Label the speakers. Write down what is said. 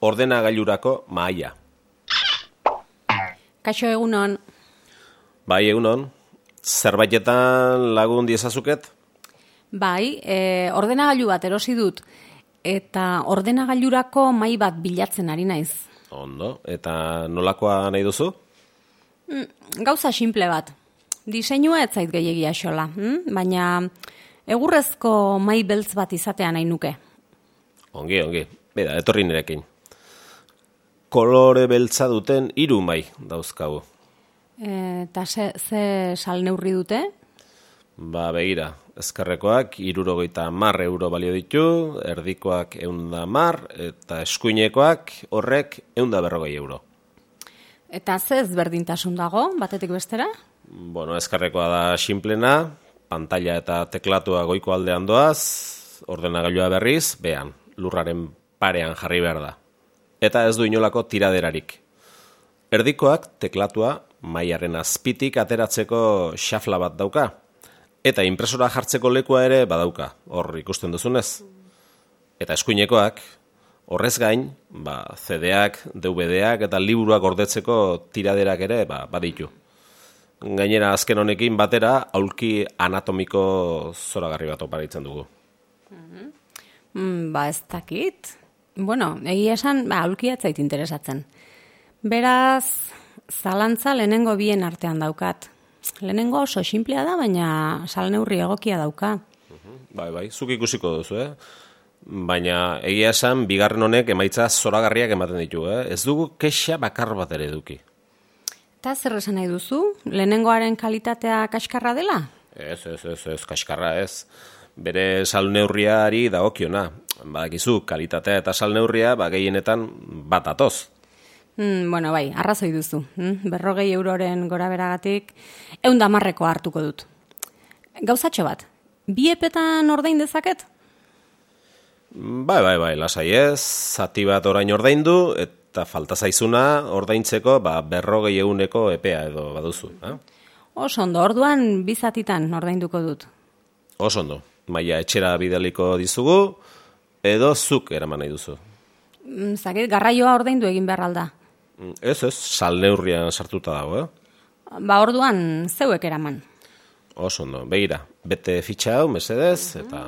Speaker 1: ordenagailurako mahaia.
Speaker 2: Kaixo egunon,
Speaker 1: Bai, egunon, zerbaitetan lagun diezazuket?
Speaker 2: bai, e, ordenagailu bat erosi dut, eta ordenagailurako mai bat bilatzen ari naiz.
Speaker 1: Ondo, eta nolakoa nahi duzu?
Speaker 2: Gauza simple bat, diseinua ez zait gehiagia xola, hm? baina egurrezko mai beltz bat izatea nahi nuke.
Speaker 1: Ongi, ongi, beda, etorri nirekin. Kolore beltza duten hiru mai dauzkagu.
Speaker 2: E, eta ze, ze sal neurri dute?
Speaker 1: Ba, begira, ezkerrekoak irurogeita mar euro balio ditu, erdikoak eunda mar, eta eskuinekoak horrek eunda berrogei euro.
Speaker 2: Eta ze ezberdintasun dago, batetik bestera?
Speaker 1: Bueno, ezkerrekoa da simplena, pantalla eta teklatua goiko aldean doaz, ordenagailua berriz, behan, lurraren parean jarri behar da. Eta ez du inolako tiraderarik. Erdikoak teklatua maiaren azpitik ateratzeko xafla bat dauka. Eta impresora jartzeko lekua ere badauka, hor ikusten duzunez. Eta eskuinekoak, horrez gain, ba, CD-ak, DVD-ak eta liburuak gordetzeko tiraderak ere ba, baditu. Gainera azken honekin batera aulki anatomiko zoragarri bat oparitzen dugu.
Speaker 2: Mm, ba ez dakit. Bueno, egia esan, ba, aulkia ez zait interesatzen. Beraz, zalantza lehenengo bien artean daukat. Lehenengo oso simplea da, baina salneurri egokia dauka.
Speaker 1: Bai, bai, zuk ikusiko duzu, eh? Baina egia esan, bigarren honek emaitza zoragarriak ematen ditu, eh? Ez dugu kexa bakar bat ere eduki.
Speaker 2: Eta zer esan nahi duzu? Lehenengoaren kalitatea kaskarra dela?
Speaker 1: Ez, ez, ez, ez, kaskarra ez. Bere salneurriari dagokiona. Badakizu, kalitatea eta salneurria, ba, gehienetan bat atoz.
Speaker 2: Mm, bueno, bai, arrazoi duzu. Mm? Berrogei euroren gora beragatik, eunda marreko hartuko dut. Gauzatxo bat, bi epetan ordain dezaket?
Speaker 1: Bai, bai, bai, lasai ez, zati bat orain ordaindu, eta falta zaizuna ordaintzeko ba, berrogei eguneko epea edo baduzu. Eh?
Speaker 2: Oso ondo, orduan bizatitan ordainduko dut.
Speaker 1: Oso ondo, maia etxera bidaliko dizugu, edo zuk eraman nahi duzu.
Speaker 2: Mm, Zakit, garraioa ordaindu egin behar alda.
Speaker 1: Mm, Ez, ez, salneurrian sartuta dago, eh?
Speaker 2: Ba, orduan zeuek eraman.
Speaker 1: Oso ondo, begira, bete fitxa hau, mesedez, eta...